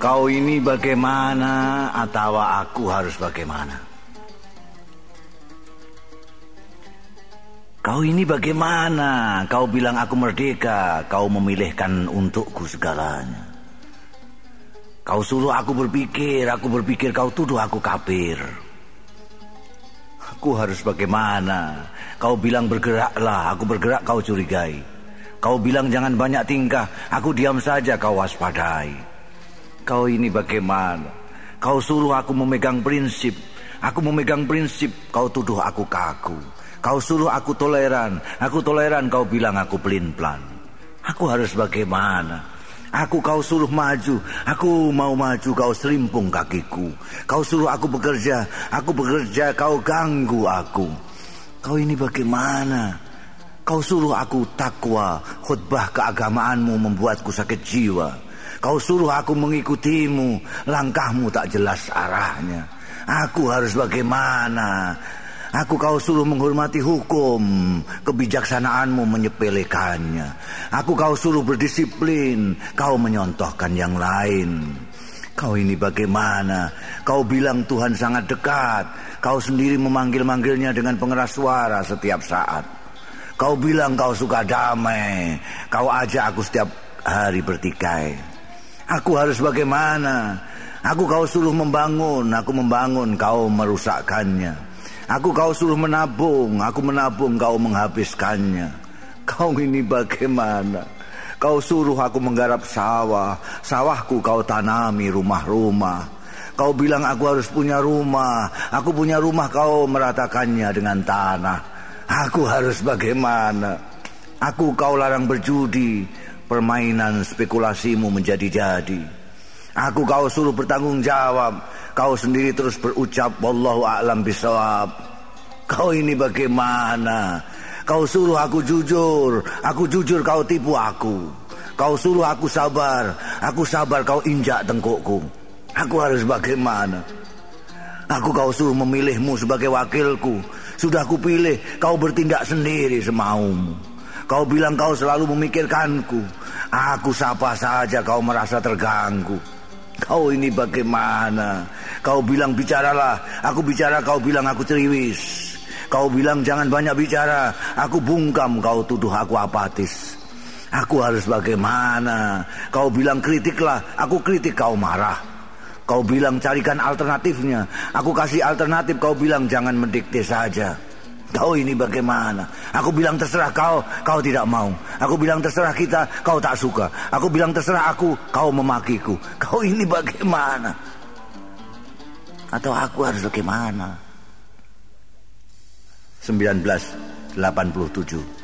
Kau ini bagaimana atau aku harus bagaimana? Kau ini bagaimana? Kau bilang aku merdeka, kau memilihkan untukku segalanya. Kau suruh aku berpikir, aku berpikir kau tuduh aku kafir. Aku harus bagaimana? Kau bilang bergeraklah, aku bergerak kau curigai. Kau bilang jangan banyak tingkah, aku diam saja kau waspadai. Kau ini bagaimana? Kau suruh aku memegang prinsip, aku memegang prinsip, kau tuduh aku kaku. Kau suruh aku toleran, aku toleran, kau bilang aku pelin-pelan. Aku harus bagaimana? Aku kau suruh maju, aku mau maju, kau selimpung kakiku. Kau suruh aku bekerja, aku bekerja, kau ganggu aku. Kau ini bagaimana? Kau suruh aku takwa, khutbah keagamaanmu membuatku sakit jiwa. Kau suruh aku mengikutimu, langkahmu tak jelas arahnya. Aku harus bagaimana? Aku kau suruh menghormati hukum, kebijaksanaanmu menyepelekannya. Aku kau suruh berdisiplin, kau menyontohkan yang lain. Kau ini bagaimana? Kau bilang Tuhan sangat dekat. Kau sendiri memanggil-manggilnya dengan pengeras suara setiap saat. Kau bilang kau suka damai. Kau ajak aku setiap hari bertikai. Aku harus bagaimana? Aku kau suruh membangun, aku membangun, kau merusakkannya. Aku kau suruh menabung, aku menabung, kau menghabiskannya. Kau ini bagaimana? Kau suruh aku menggarap sawah, sawahku kau tanami rumah-rumah. Kau bilang aku harus punya rumah, aku punya rumah kau meratakannya dengan tanah. Aku harus bagaimana? Aku kau larang berjudi, permainan spekulasimu menjadi-jadi. Aku kau suruh bertanggung jawab, kau sendiri terus berucap wallahu a'lam bisawab. Kau ini bagaimana? Kau suruh aku jujur, aku jujur kau tipu aku. Kau suruh aku sabar, aku sabar kau injak tengkukku. Aku harus bagaimana? Aku kau suruh memilihmu sebagai wakilku. Sudah kupilih, kau bertindak sendiri semaumu. Kau bilang kau selalu memikirkanku. Aku sapa saja kau merasa terganggu. Kau ini bagaimana? Kau bilang bicaralah, aku bicara kau bilang aku ceriwis. Kau bilang jangan banyak bicara, aku bungkam kau tuduh aku apatis. Aku harus bagaimana? Kau bilang kritiklah, aku kritik kau marah. Kau bilang carikan alternatifnya. Aku kasih alternatif, kau bilang jangan mendikte saja. Kau ini bagaimana? Aku bilang terserah kau, kau tidak mau. Aku bilang terserah kita, kau tak suka. Aku bilang terserah aku, kau memakiku. Kau ini bagaimana? Atau aku harus bagaimana? 1987